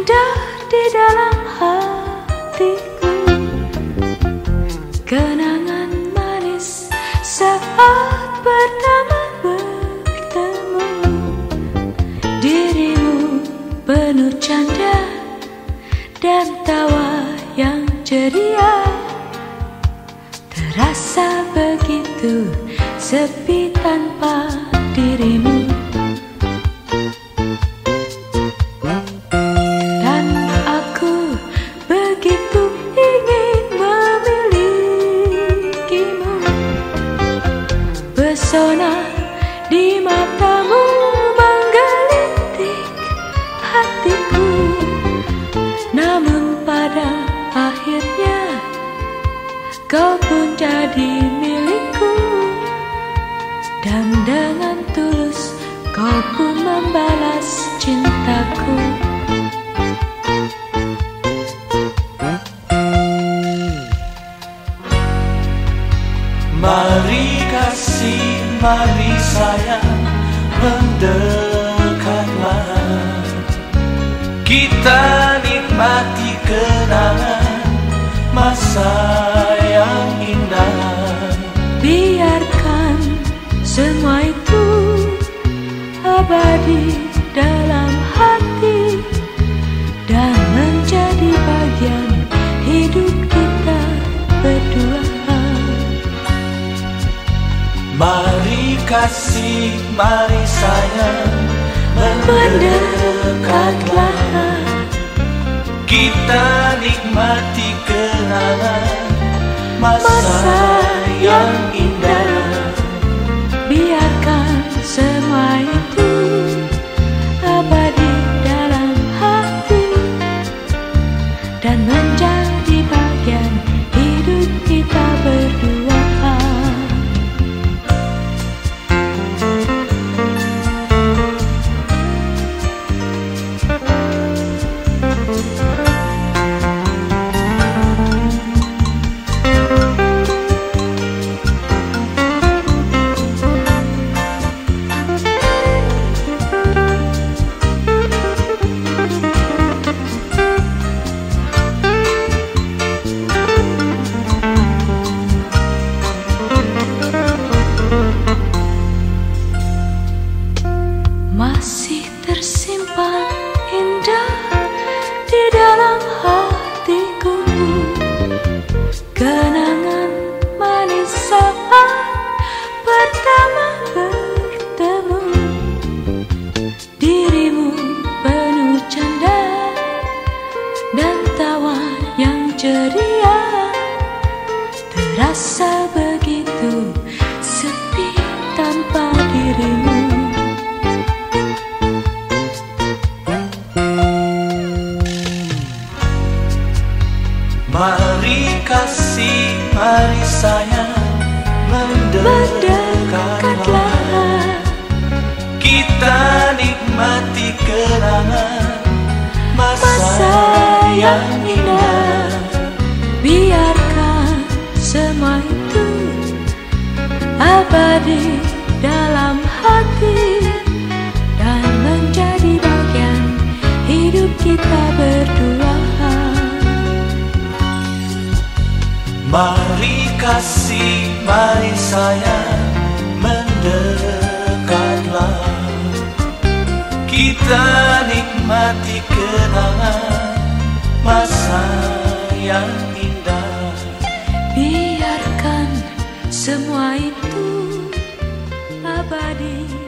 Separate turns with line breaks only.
indah di dalam hatiku. Kenangan manis saat pertama bertemu. Dirimu penuh canda dan tawa yang ceria. Terasa begitu sepi tanpa Pesona di matamu menggelitik hatiku. Namun pada akhirnya kau pun jadi milikku. Dan dengan tulus kau pun membalas cintaku.
Mari kasih, mari sayang Mendekatlah. Kita nikmati kenangan Masa yang indah.
Biarkan semua itu abadi dalam
mari sayang
Mendekatlah
Kita nikmati kenangan Masa,
Masa
yang
yang
Mari kasih, mari sayang Mendekatlah Kita nikmati kenangan Masa,
masa yang indah. Biarkan semua itu abadi kita berdua.
Mari kasih, mari sayang Mendekatlah Kita nikmati kenangan Masa yang indah.
Biarkan semua itu abadi